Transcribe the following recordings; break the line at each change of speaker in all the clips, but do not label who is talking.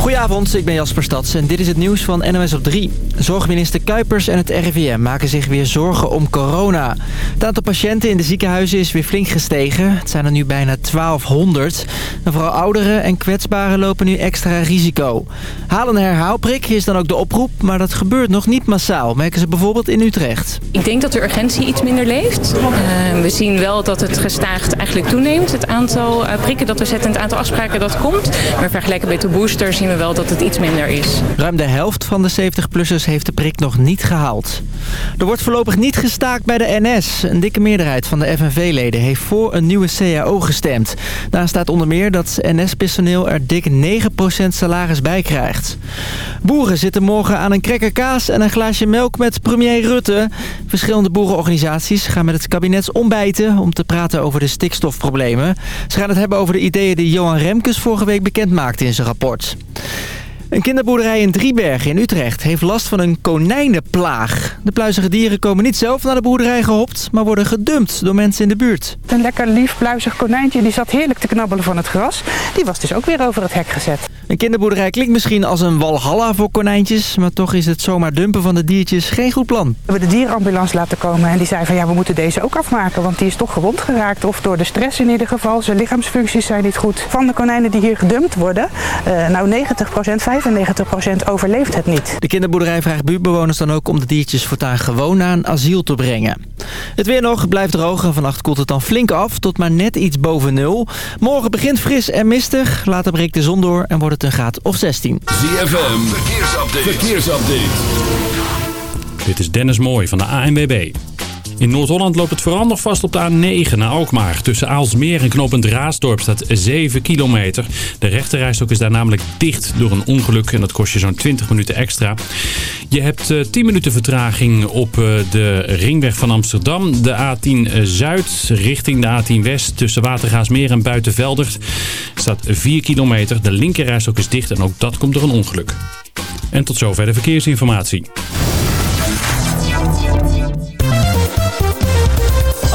Goedenavond, ik ben Jasper Stads en dit is het nieuws van NOS op 3. Zorgminister Kuipers en het RIVM maken zich weer zorgen om corona. Het aantal patiënten in de ziekenhuizen is weer flink gestegen. Het zijn er nu bijna 1200. En vooral ouderen en kwetsbaren lopen nu extra risico. Haal een herhaalprik is dan ook de oproep, maar dat gebeurt nog niet massaal. Merken ze bijvoorbeeld in Utrecht.
Ik denk dat de urgentie iets minder leeft. Uh, we zien wel dat het gestaagd eigenlijk toeneemt. Het aantal uh, prikken dat we zetten, het aantal afspraken dat komt. Maar vergelijken met de booster zien we wel dat het iets minder is.
Ruim de helft van de 70-plussers heeft de prik nog niet gehaald. Er wordt voorlopig niet gestaakt bij de NS. Een dikke meerderheid van de FNV-leden heeft voor een nieuwe CAO gestemd. Daar staat onder meer dat NS-personeel er dik 9% salaris bij krijgt. Boeren zitten morgen aan een krekker kaas en een glaasje melk met premier Rutte. Verschillende boerenorganisaties gaan met het kabinet ontbijten om te praten over de stikstofproblemen. Ze gaan het hebben over de ideeën die Johan Remkes vorige week bekend maakte in zijn rapport. Een kinderboerderij in Driebergen in Utrecht heeft last van een konijnenplaag. De pluizige dieren komen niet zelf naar de boerderij gehopt, maar worden gedumpt door mensen in de buurt.
Een lekker lief pluizig konijntje die zat heerlijk te knabbelen van het gras. Die was dus ook weer over het hek gezet.
Een kinderboerderij klinkt misschien als een walhalla voor konijntjes... maar toch is het zomaar dumpen van de diertjes geen goed plan.
We hebben de dierenambulance laten komen en die zei van... ja, we moeten deze ook afmaken, want die is toch gewond geraakt. Of door de stress in ieder geval. Zijn lichaamsfuncties zijn niet goed. Van de konijnen die hier gedumpt worden... Uh, nou 90% 95% overleeft het niet.
De kinderboerderij vraagt buurtbewoners dan ook om de diertjes voortaan gewoon naar een asiel te brengen. Het weer nog blijft droog en vannacht koelt het dan flink af tot maar net iets boven nul. Morgen begint fris en mistig, later breekt de zon door en wordt het een graad of 16.
ZFM, verkeersupdate. verkeersupdate.
Dit is Dennis Mooij van de ANWB. In Noord-Holland loopt het vooral nog vast op de A9 naar Alkmaar. Tussen Aalsmeer en knooppunt Raasdorp staat 7 kilometer. De rechterrijstok is daar namelijk dicht door een ongeluk en dat kost je zo'n 20 minuten extra. Je hebt uh, 10 minuten vertraging op uh, de ringweg van Amsterdam. De A10 Zuid richting de A10 West tussen Watergaasmeer en Buitenveldert staat 4 kilometer. De linkerrijstok is dicht en ook dat komt door een ongeluk. En tot zover de verkeersinformatie.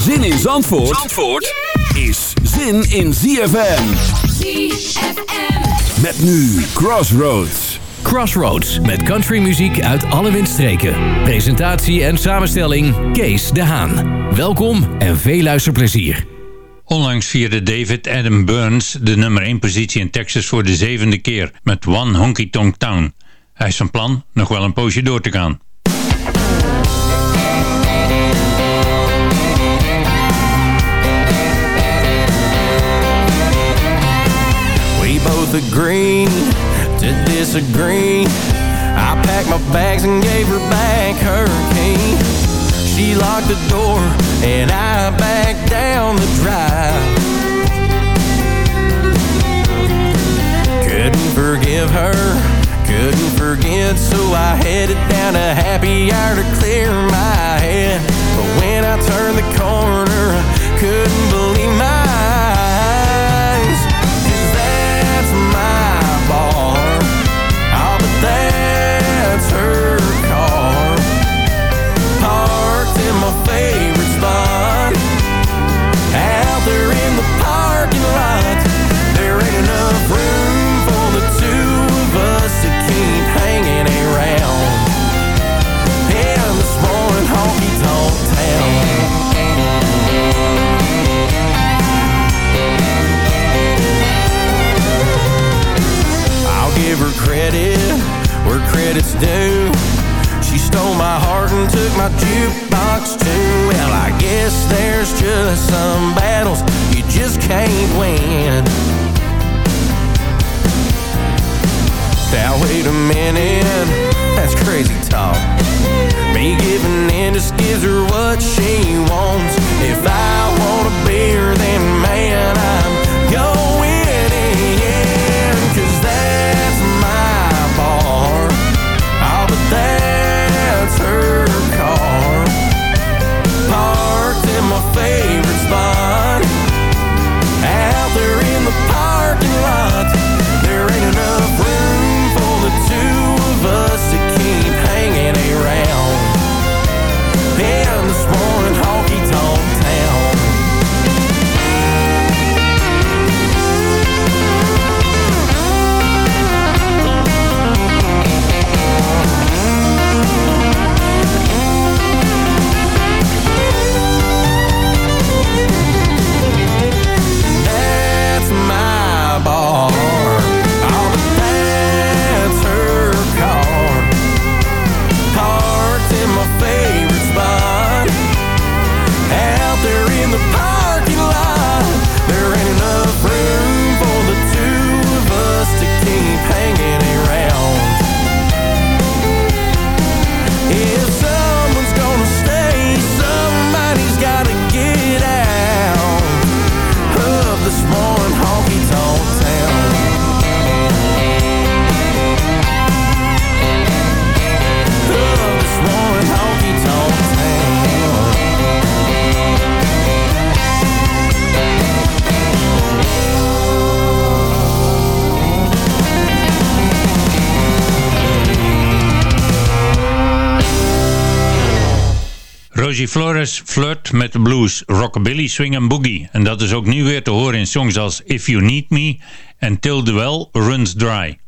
Zin in Zandvoort, Zandvoort is zin in ZFM.
ZFM.
Met nu Crossroads.
Crossroads met countrymuziek uit alle windstreken. Presentatie en samenstelling Kees de Haan. Welkom en veel luisterplezier.
Onlangs vierde David Adam Burns de nummer 1 positie in Texas voor de zevende keer met One Honky Tonk Town. Hij is van plan nog wel een poosje door te gaan.
Both agreed to disagree. I packed my bags and gave her back her key. She locked the door and I backed down the drive. Couldn't forgive her, couldn't forget, so I headed down a happy hour to clear my head. But when I turned the corner, I couldn't believe my where credit's due. She stole my heart and took my jukebox too. Well, I guess there's just some battles you just can't win. Now wait a minute, that's crazy talk. Me giving in just gives her what she wants. If I want a beer, then man, I'm the
parking lot. Flirt met de blues, rockabilly, swing en boogie. En dat is ook nu weer te horen in songs als If You Need Me en Till the Well Runs Dry.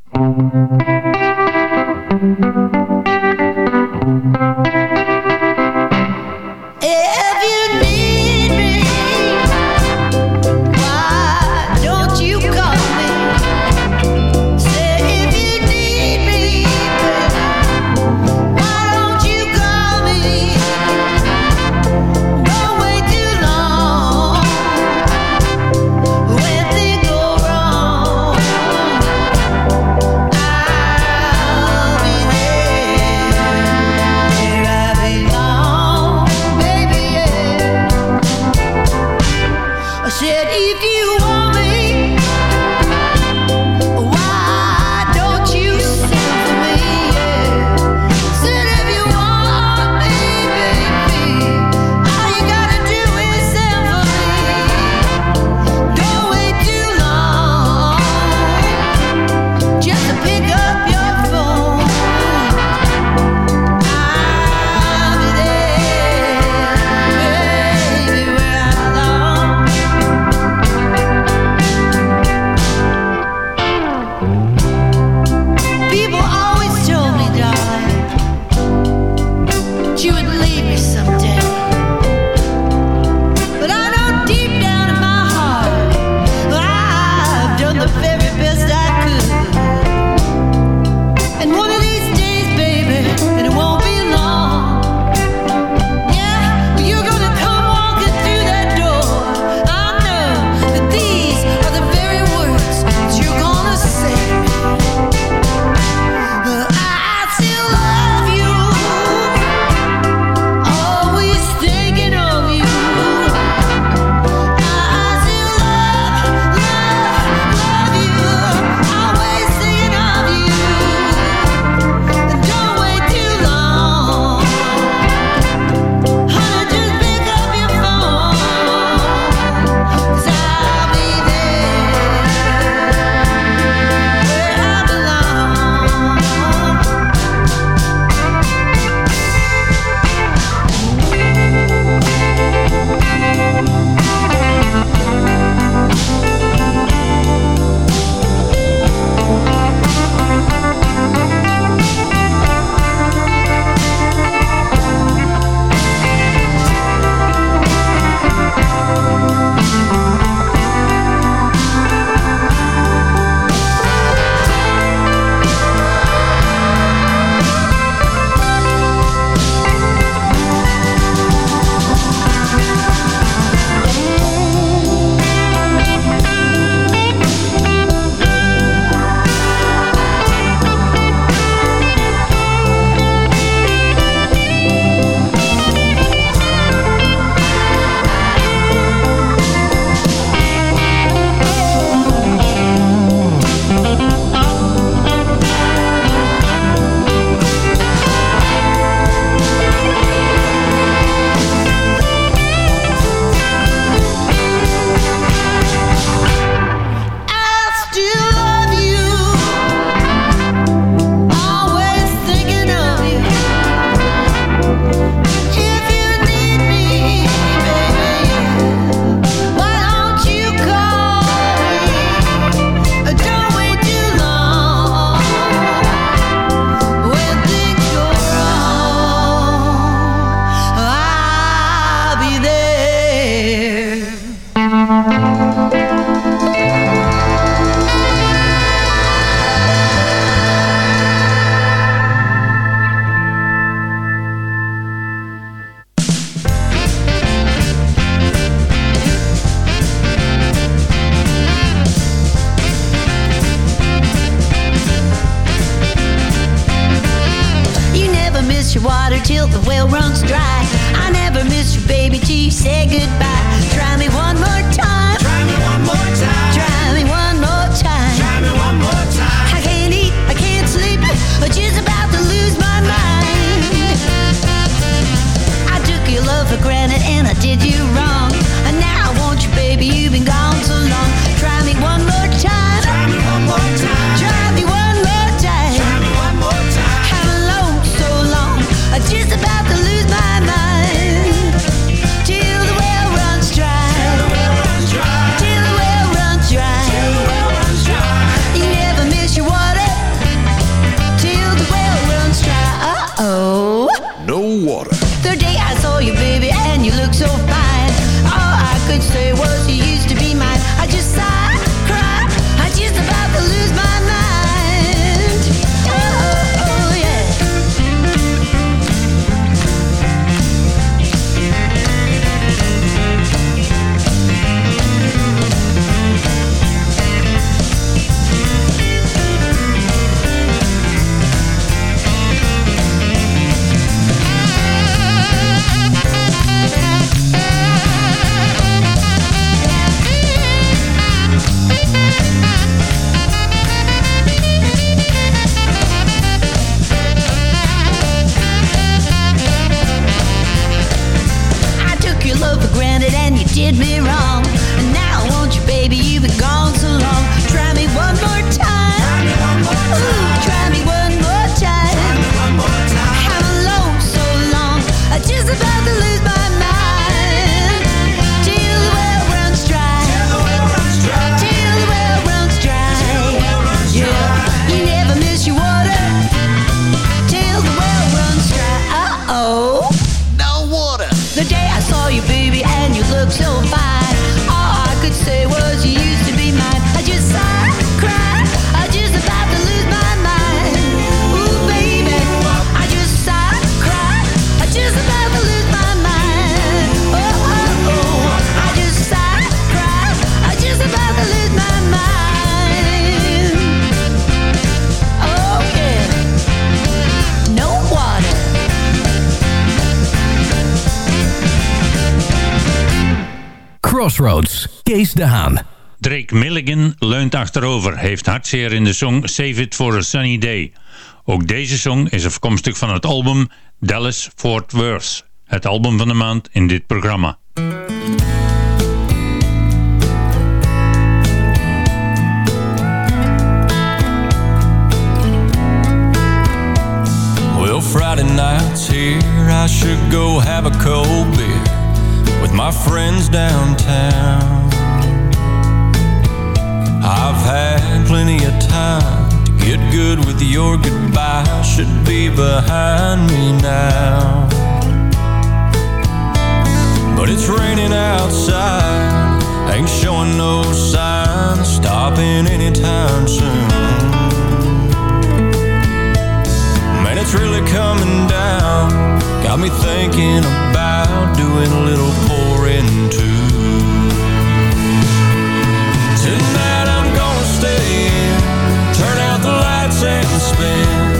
Crossroads, Kees de Haan.
Drake Milligan leunt achterover, heeft hartzeer in de song Save It For A Sunny Day. Ook deze song is afkomstig van het album Dallas Fort Worth, het album van de maand in dit programma.
Well, Friday night's here, I should go have a cold beer my friends downtown. I've had plenty of time to get good with your goodbye, should be behind me now. But it's raining outside, ain't showing no signs stopping anytime soon. Really coming down. Got me thinking about doing a little pouring too. Tonight I'm gonna stay in, turn out the lights and spin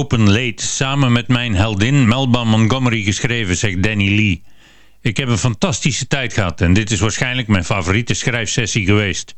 Open Late samen met mijn heldin Melba Montgomery geschreven, zegt Danny Lee. Ik heb een fantastische tijd gehad en dit is waarschijnlijk mijn favoriete schrijfsessie geweest.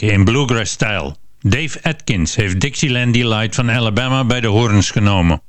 In Bluegrass stijl. Dave Atkins heeft Dixieland Delight van Alabama bij de horens genomen.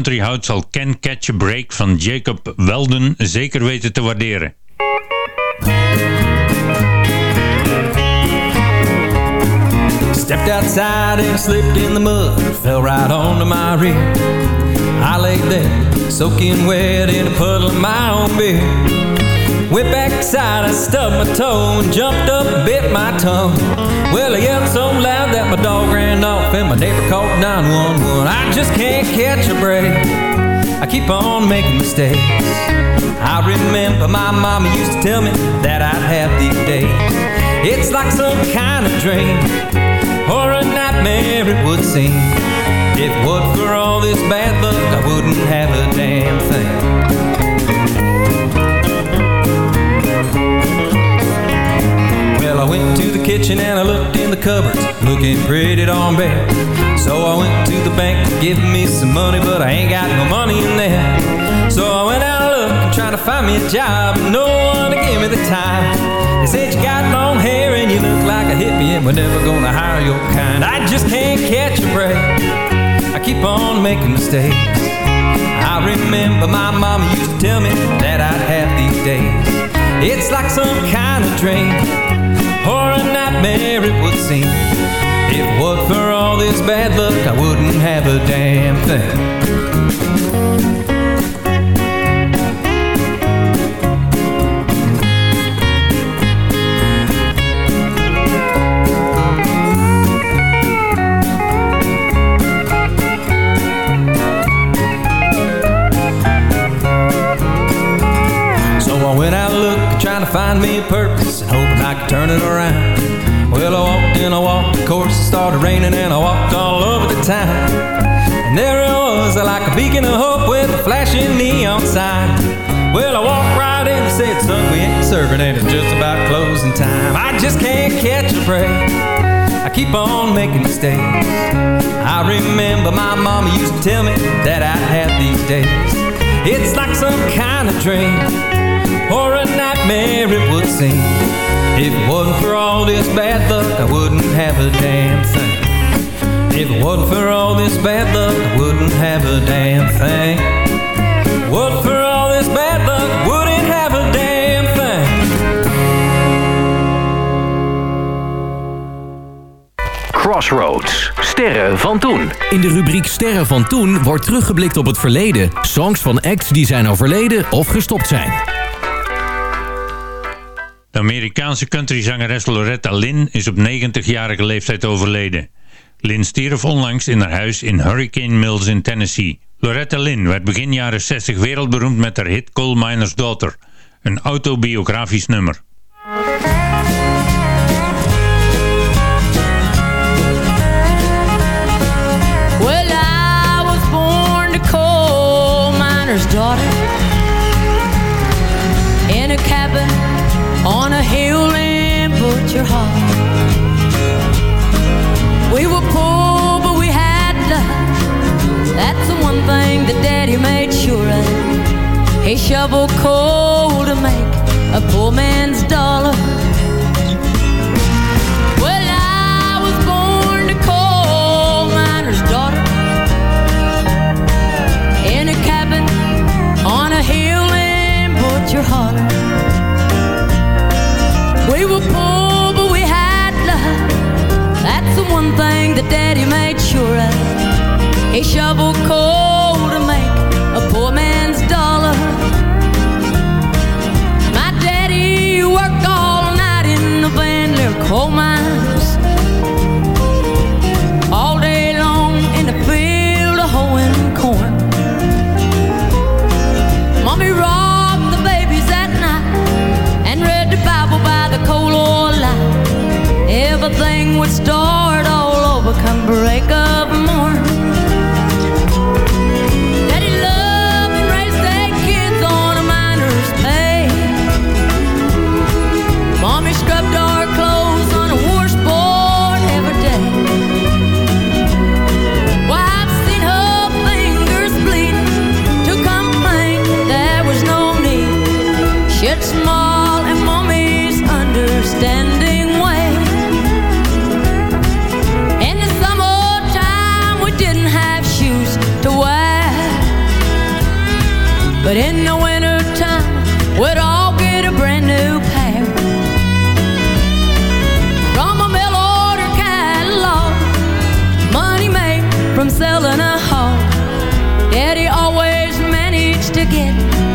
Country
houdt zal Can Catch a Break van Jacob Weldon zeker weten te waarderen.
Stepped outside and slipped in the mud, fell right onto my rear. I laid there, soaking wet in a puddle of my own beer. Went back inside, I stubbed my toe and jumped up bit my tongue. Well, I yelled so my dog ran off and my neighbor called 911. I just can't catch a break. I keep on making mistakes. I remember my mama used to tell me that I'd have these days. It's like some kind of dream or a nightmare it would seem. If it wasn't for all this bad luck, I wouldn't have a damn thing. Went to the kitchen and I looked in the cupboards, looking pretty darn bare. So I went to the bank to give me some money, but I ain't got no money in there. So I went out looking, trying to find me a job, but no one to give me the time. They said you got long hair and you look like a hippie, and we're never gonna hire your kind. I just can't catch a break. I keep on making mistakes. I remember my mama used to tell me that I'd have these days. It's like some kind of dream Mary would sing. If it wasn't for all this bad luck, I wouldn't have a damn thing. find me a purpose hoping I can turn it around walked, and I walked, of course it started raining and I walked all over the town. And there it was, like a beacon of hope with a flashing neon sign. Well, I walked right in and said, son, we ain't serving and it's just about closing time. I just can't catch a break. I keep on making mistakes. I remember my mama used to tell me that I'd have these days. It's like some kind of dream or it would seem. If it wasn't for all this bad luck, I wouldn't have a damn thing. If it wasn't for all this bad luck, I wouldn't have a damn thing. Wasn't for all this bad luck, wouldn't have a damn thing.
Crossroads. Sterren van toen. In de rubriek Sterren van toen wordt teruggeblikt op het verleden. Songs van acts die zijn overleden of gestopt zijn.
Amerikaanse countryzangeres Loretta Lynn is op 90-jarige leeftijd overleden. Lynn stierf onlangs in haar huis in Hurricane Mills in Tennessee. Loretta Lynn werd begin jaren 60 wereldberoemd met haar hit Coal Miner's Daughter, een autobiografisch nummer.
Well, I was born a coal miner's daughter on a hill in Butcher Holler. We were poor, but we had love. That's the one thing that Daddy made sure of. He shoveled coal to make a poor man's dollar. Of. He shoveled coal to make a poor man's dollar. My daddy worked all night in the Van coal mines. All day long in the field of hoeing corn. Mommy rocked the babies at night and read the Bible by the coal oil light. Everything would start come break of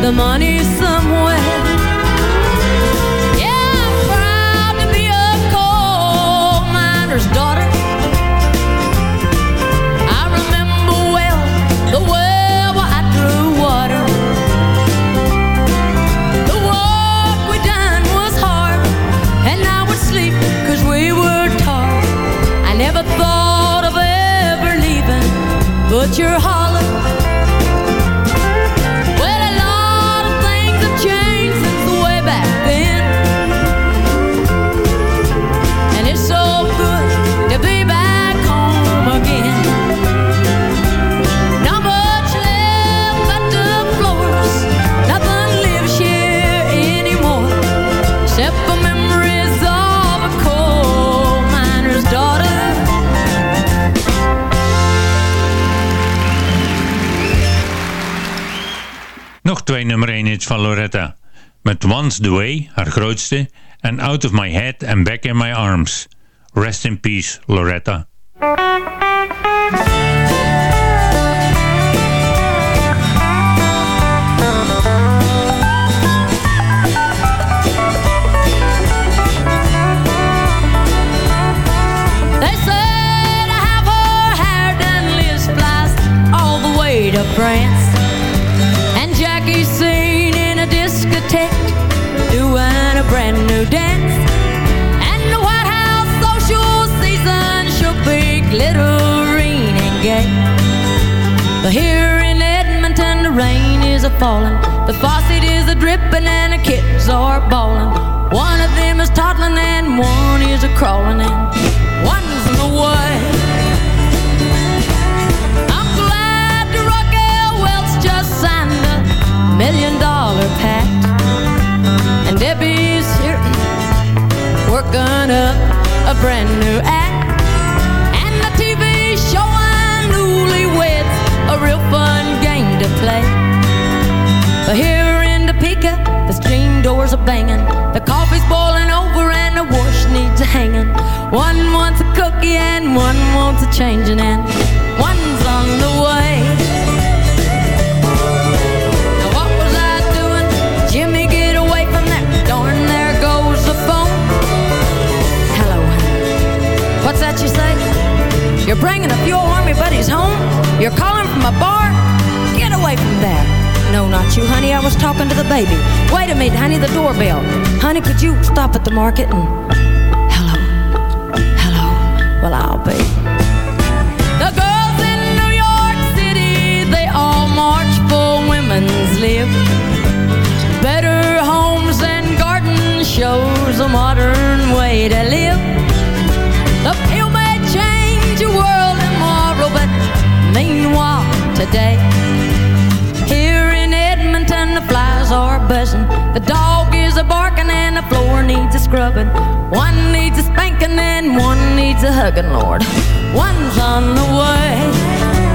the money somewhere. Yeah, I'm proud to be a coal miner's daughter. I remember well the well where I drew water. The work we done was hard, and I would we were. I never thought of ever leaving, but you're holler.
Twee nummer 1 hits van Loretta. Met Once the Way, haar grootste, en Out of My Head and Back in My Arms. Rest in peace, Loretta.
Falling, the faucet is a dripping, and the kids are bawling. One of them is toddling, and one is a crawling, and one's in the way. I'm glad the Raquel Welch just signed a million dollar pact, and Debbie's here working up a brand new act. And the TV showing newlyweds a real fun game to play. Are banging, the coffee's boiling over, and the wash needs a hanging. One wants a cookie and one wants a changing, and one's on the way. Now what was I doing? Jimmy, get away from there. Darn, there goes the phone. Hello, honey. What's that you say? You're bringing a few army buddies home? You're calling from a bar? Get away from there. No, not you, honey. I was talking to the baby. Wait a minute, honey, the doorbell. Honey, could you stop at the market and... Hello. Hello. Well, I'll be. The girls in New York City, they all march for women's lib. Better homes and gardens shows a modern way to live. The pill may change your world tomorrow, but meanwhile, today, buzzing. The dog is a barking and the floor needs a scrubbing. One needs a spanking and one needs a hugging, Lord. One's on the way.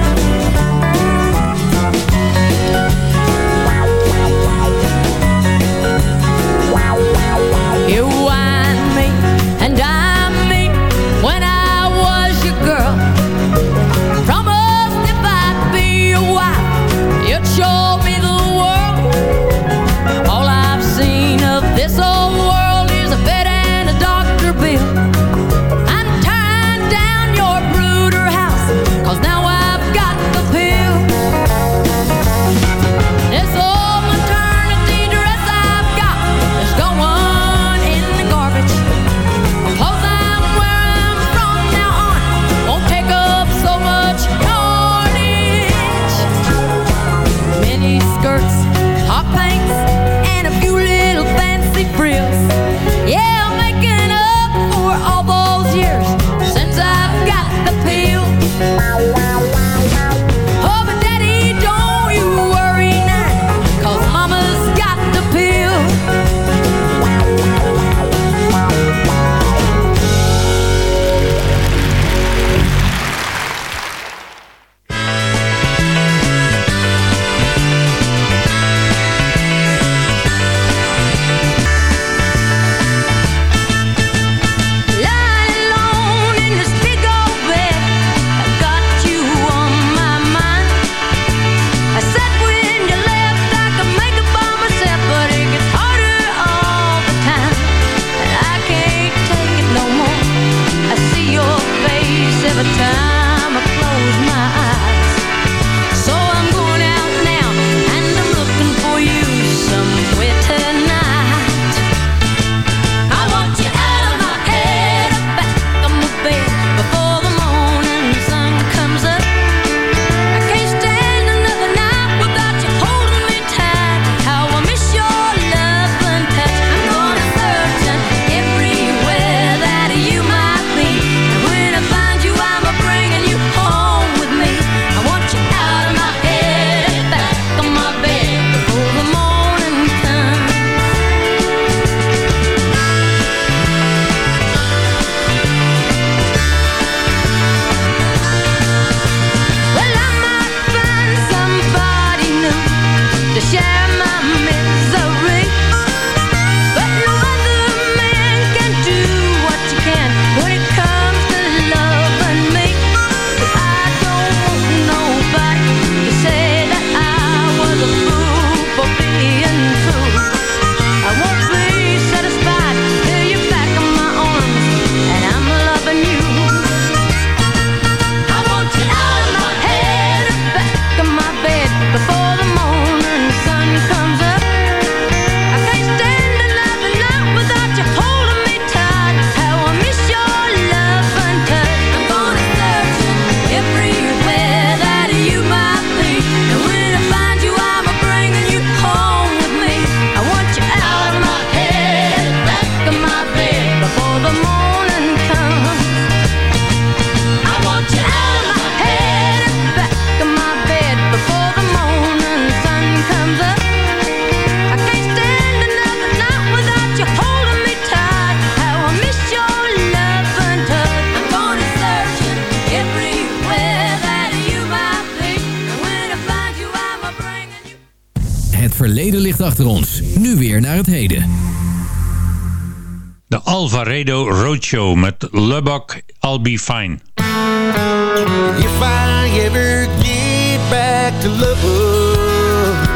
De Alvarado Roadshow met Lubbock I'll Be Fine.
If I ever get back to Lubbock,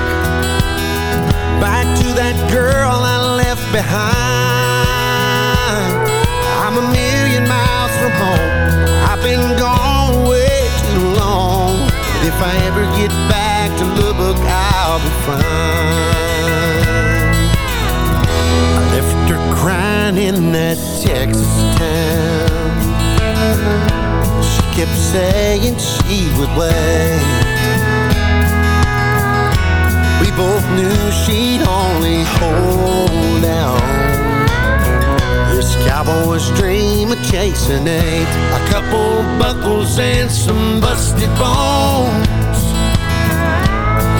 back to that girl I left behind, I'm a million miles from home. I've been gone way too long. If I ever get back to Lubbock, I'll be fine. Crying in that Texas town. She kept saying she would wait. We both knew she'd only hold out. This cowboy's dream of chasing eight, a couple buckles and some busted bones.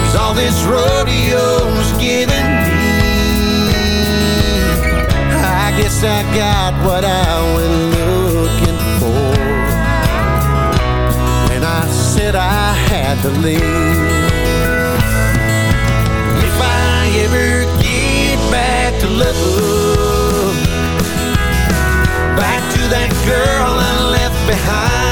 Cause all this rodeo's giving guess I got what I went looking for when I said I had to leave. If I ever get back to Lubbock, back to that girl I left behind,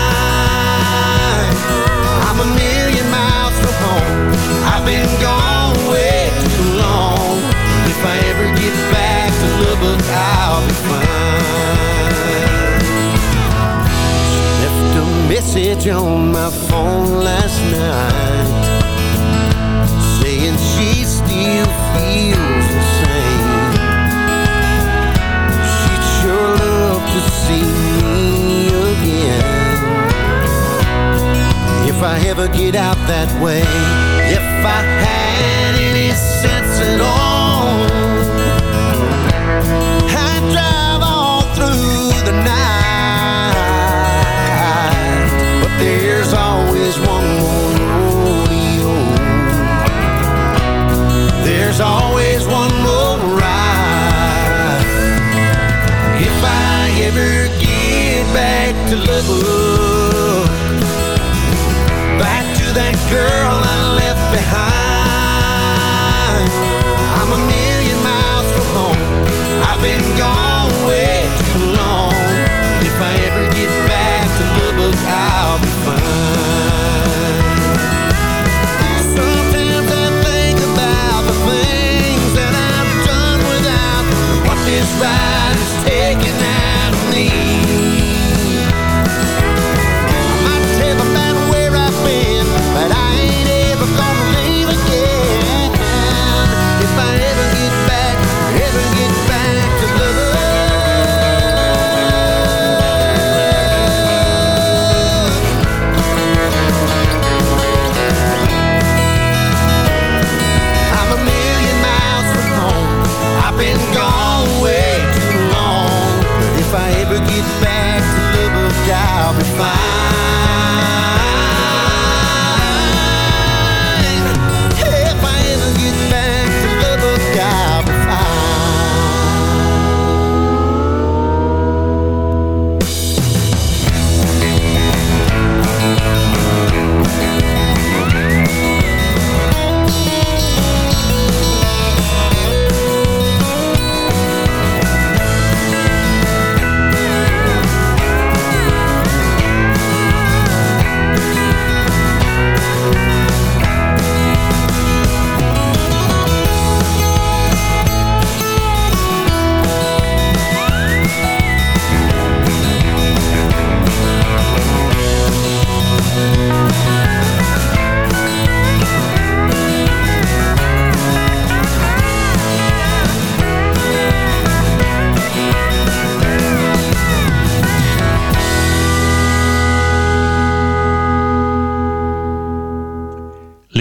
message on my phone last night saying she still feels the same. She'd sure love to see me again. If I ever get out that way, if I had any sense at all, There's always one more ride. If I ever get back to Lubbock, back to that girl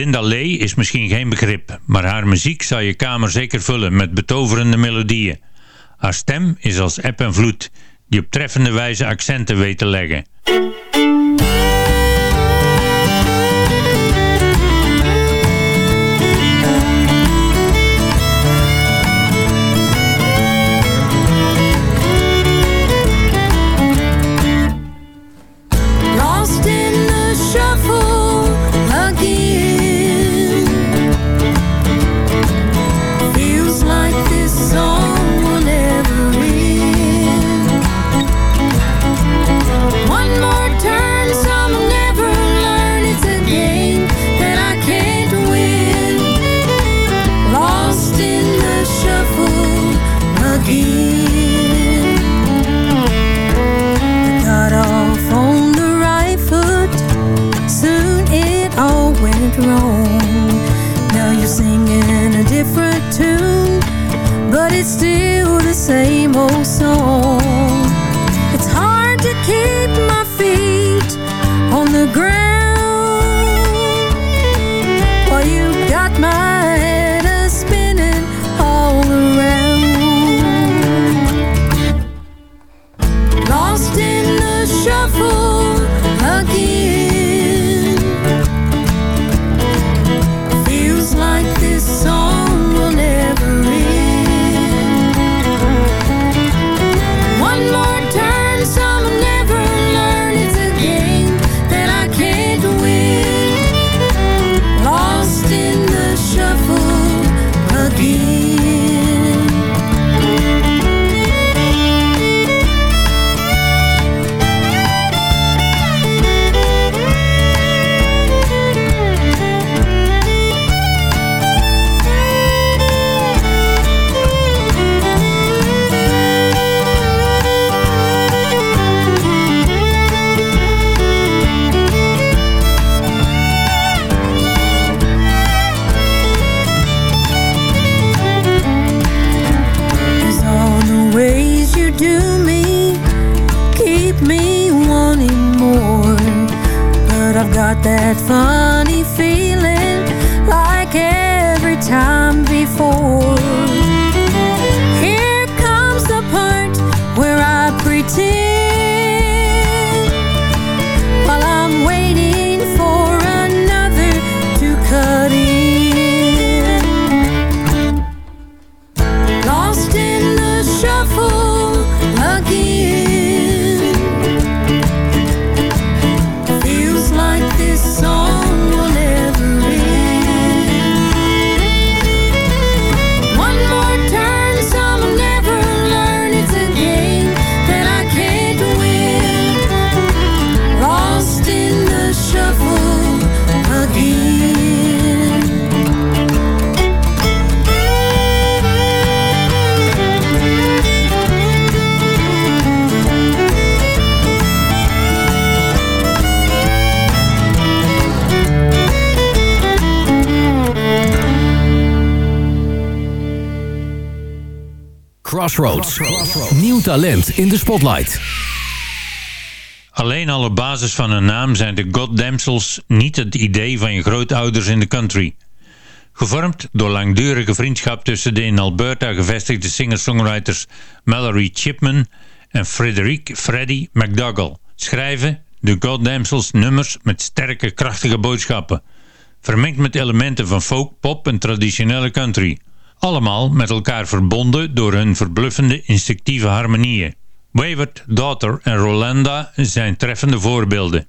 Linda Lee is misschien geen begrip, maar haar muziek zal je kamer zeker vullen met betoverende melodieën. Haar stem is als eb en vloed, die op treffende wijze accenten weet te leggen.
same old song.
talent in de spotlight.
Alleen al op basis van hun naam zijn de Goddamsel's niet het idee van je grootouders in de country. Gevormd door langdurige vriendschap tussen de in Alberta gevestigde singer-songwriters Mallory Chipman en Frederick Freddy McDougall schrijven de Goddamsel's nummers met sterke, krachtige boodschappen, vermengd met elementen van folk, pop en traditionele country. Allemaal met elkaar verbonden door hun verbluffende instinctieve harmonieën. Wayward Daughter en Rolanda zijn treffende voorbeelden.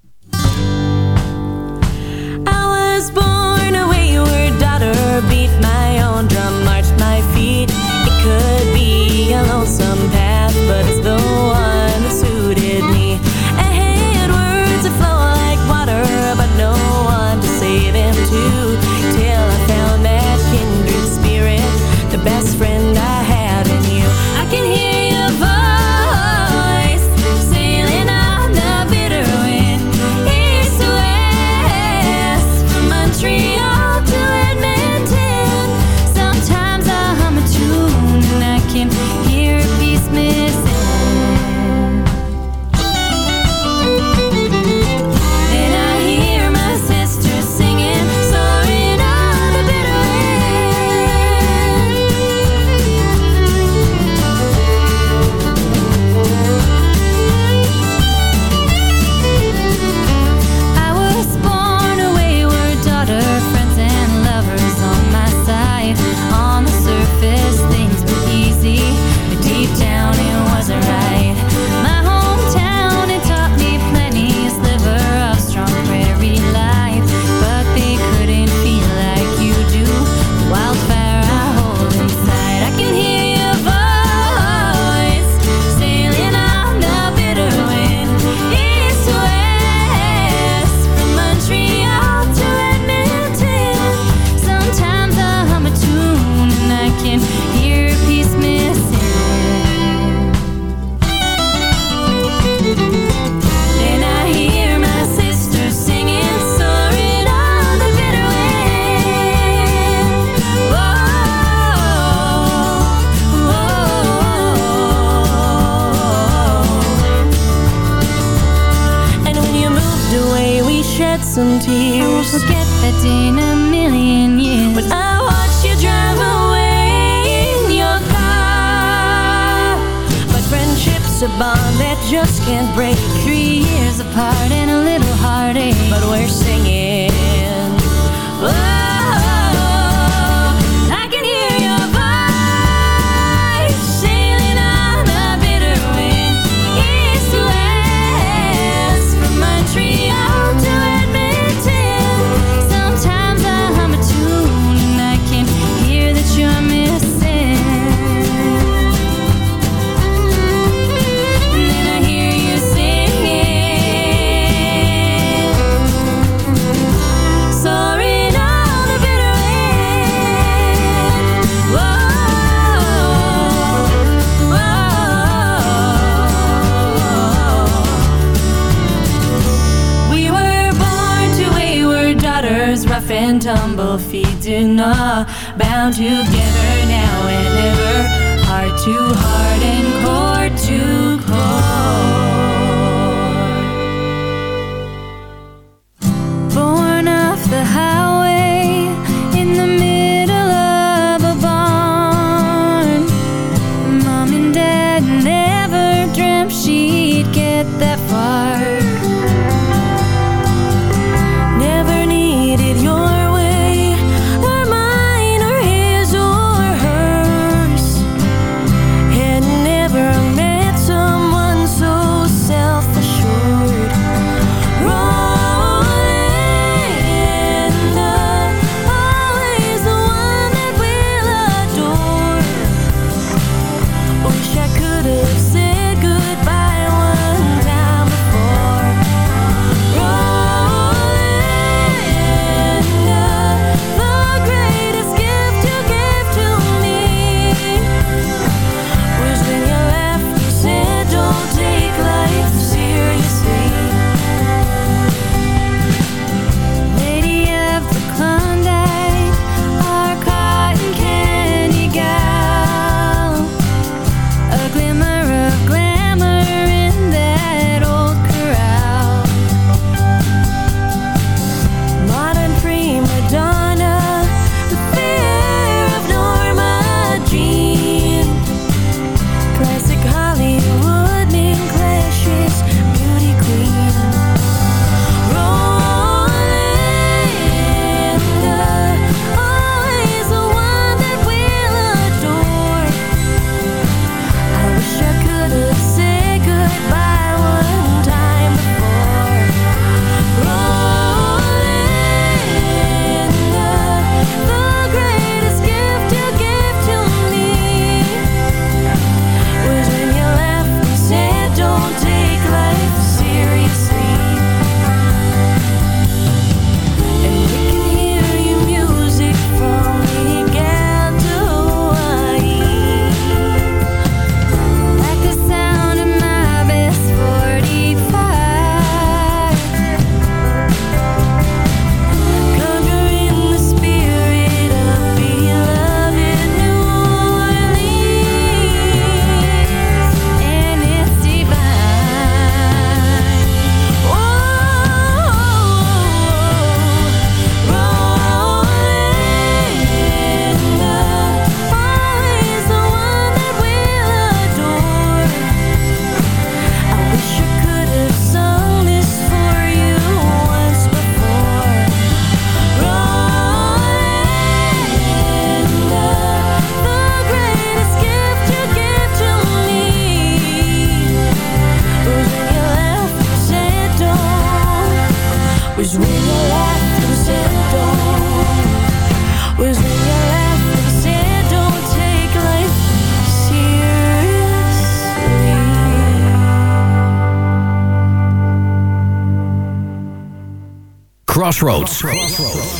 Crossroads.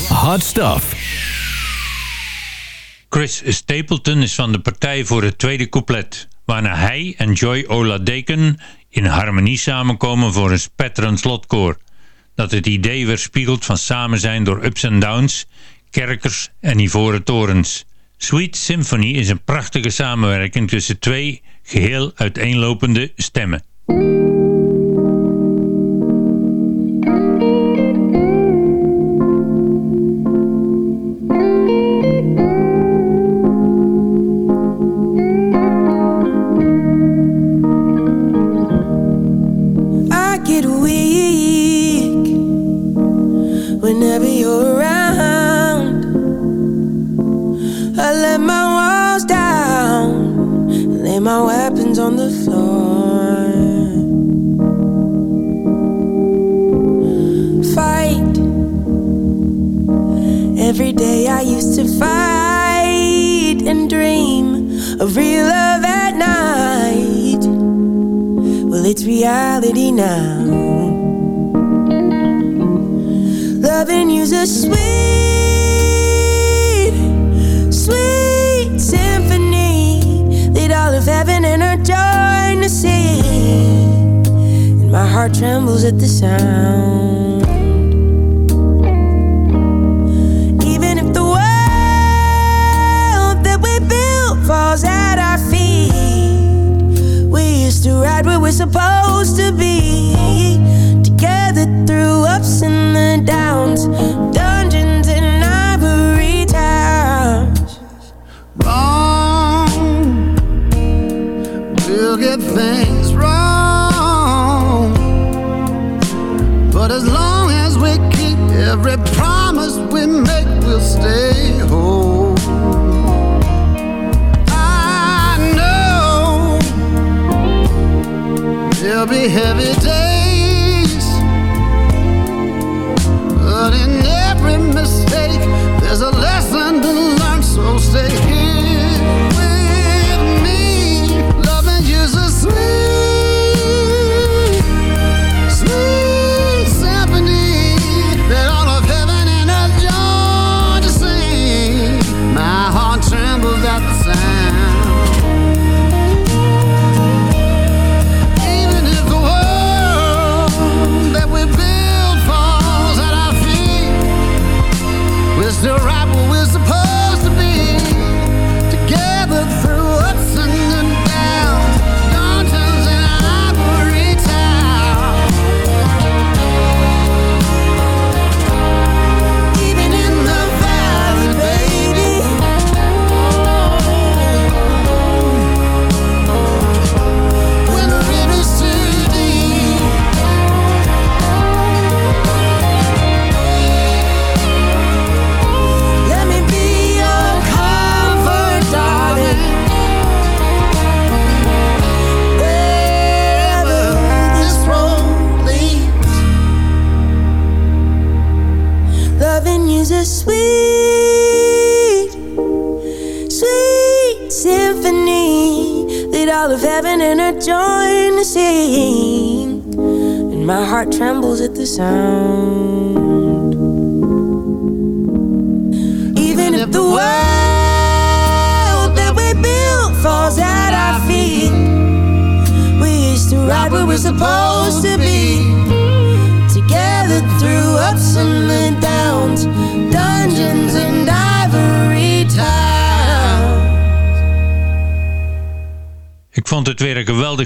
Hot stuff.
Chris Stapleton is van de partij voor het tweede couplet, waarna hij en Joy Ola Deken in harmonie samenkomen voor een spetterend slotkoor, dat het idee weerspiegelt van samen zijn door ups en downs, kerkers en ivoren torens. Sweet Symphony is een prachtige samenwerking tussen twee geheel uiteenlopende stemmen.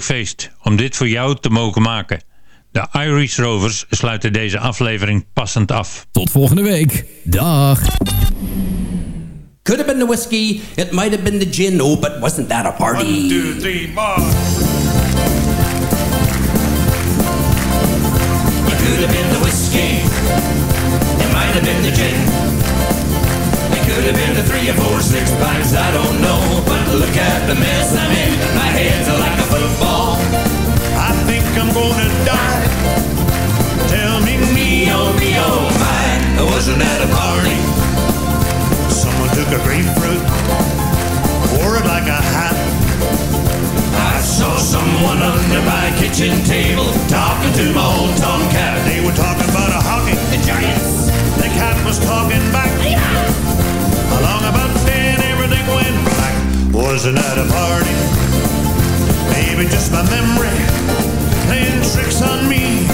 Feest om dit voor jou te mogen maken. De Irish Rovers sluiten deze aflevering passend af.
Tot volgende week. Dag.
Could have been the whiskey, it might have been the gin, oh, but wasn't that a party?
One, two, three, four.
It could have been the whiskey. It might have been the gin. It could have been the three or four six packs, I don't know. But look at the mess I'm in. My head's like a football.
I'm gonna die. Tell me,
Me, oh, me, oh, my. I wasn't at a party.
Someone took a grapefruit, wore it like a hat.
I saw someone under my kitchen table talking to my old tomcat.
They were talking about a hockey.
The Giants.
The cat was talking back. Along about then, everything went black. Wasn't at a party. Maybe just my memory playing tricks on me.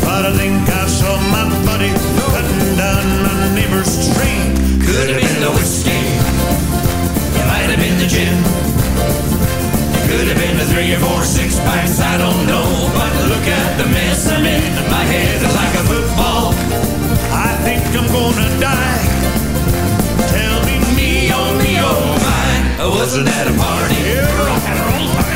But I think I saw my buddy cutting down my neighbor's tree.
Could have been the whiskey. It might have been the gin. It could have been the three or four six packs, I don't know. But look at the mess I'm in. My head is like a football.
I think I'm gonna die. Tell me,
Me, oh, me, oh, my. I wasn't at a party. Rock and roll party.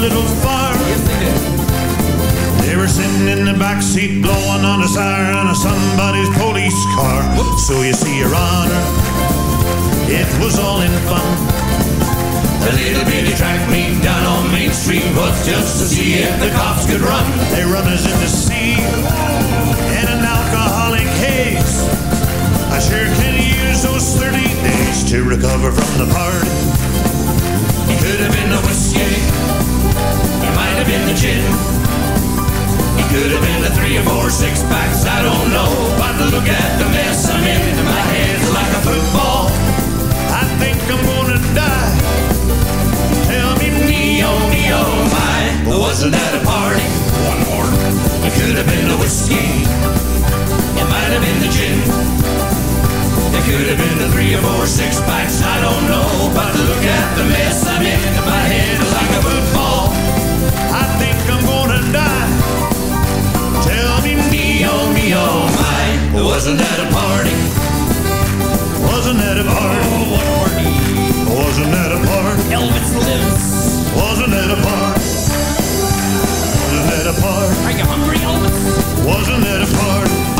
When they went a little far. They were sitting in the back seat blowing on a
siren of somebody's police car. So you see, Your Honor, it was all in fun.
A little bitty track meet down on Main Street was just to see if the cops could run.
They run us in the sea in an alcoholic haze. I sure can use those 30 days to recover from the party.
It could have been the whiskey. Have been the gin. It could have been the three or four six packs. I don't know. But look at the mess I'm in. My head's like a football.
I think I'm gonna die. Tell me,
Me oh me oh my. Wasn't that a party? One more. It could have been the whiskey. It might have been the gin. It could have been the three or four six packs. I don't know. But look at the mess I'm in. My head like a football. Wasn't that a party?
wasn't that a party?
Oh, what party.
Wasn't that a party?
Elvis lives.
Wasn't that a party? Wasn't that a party?
Are you hungry, Elvis?
Wasn't that a party?